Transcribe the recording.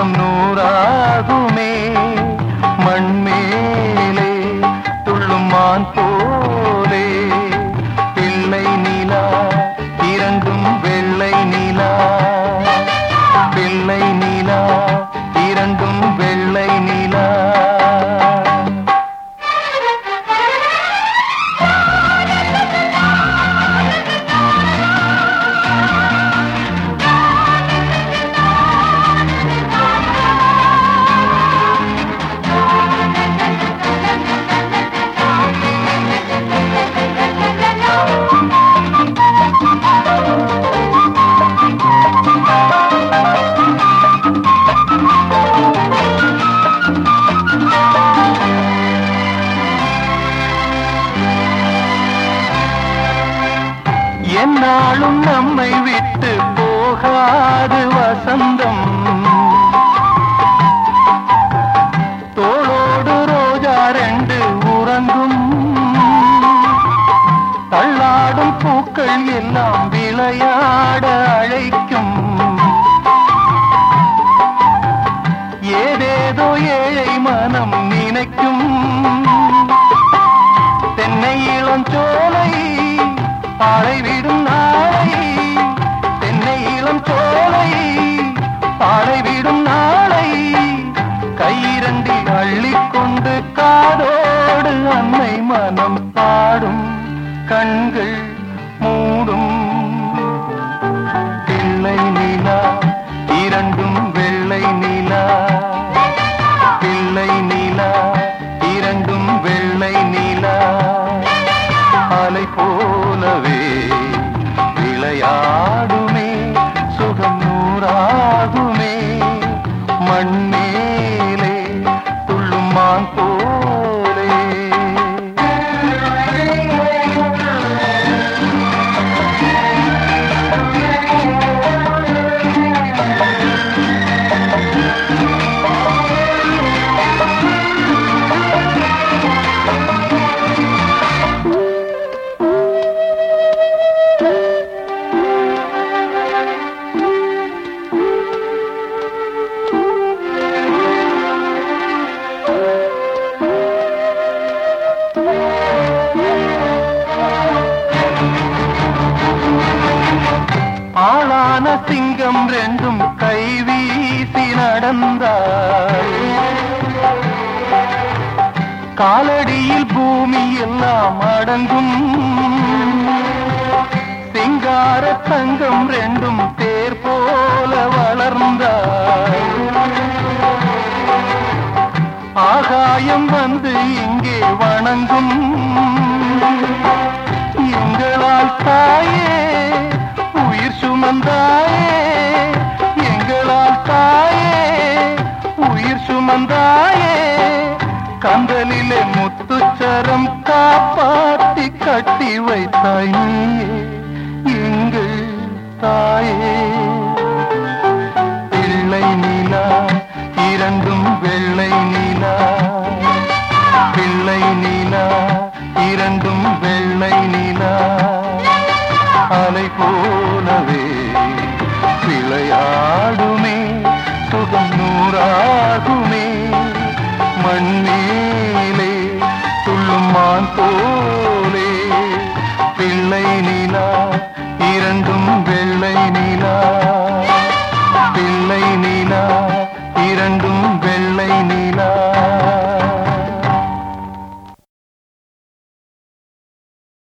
சுகம் நூறாகுமே. நாளும் நம்மை விட்டு போகாது வசந்தம். தோளோடு ரோஜா ரெண்டு உறங்கும். தள்ளாடும் பூக்கள் எல்லாம் விளையாட அழைக்கும். பாழை விடும் நாளை தென்னை இளம் இளஞ்சோலை பாழை விடும் நாளை கையிரண்டி அள்ளிக்கொண்டு காதோடு அன்னை மனம் பாடும் கண்கள் மூடும். ஆளான சிங்கம் ரெண்டும் கை வீசி நடந்தாய். காலடியில் பூமி எல்லாம் அடங்கும். சிங்கார தங்கம் ரெண்டும் தேர் போல வளர்ந்தாய். ஆகாயம் வந்து இங்கே வணங்கும். எங்களால் தாயே சுமந்தாயே எங்களால் தாயே உயிர் சுமந்தாயே கந்தலிலே முத்துச்சரம் காப்பாட்டி கட்டி வைத்தாய் நீயே எங்கள் தாயே. பிள்ளை நிலா இரண்டும் வெள்ளை போலவே விளையாடுமே சுகம் நூறாகுமே. மண்ணிலே துள்ளுமான் போலே பிள்ளை நிலா இரண்டும் வெள்ளை நிலா. பிள்ளை நிலா இரண்டும்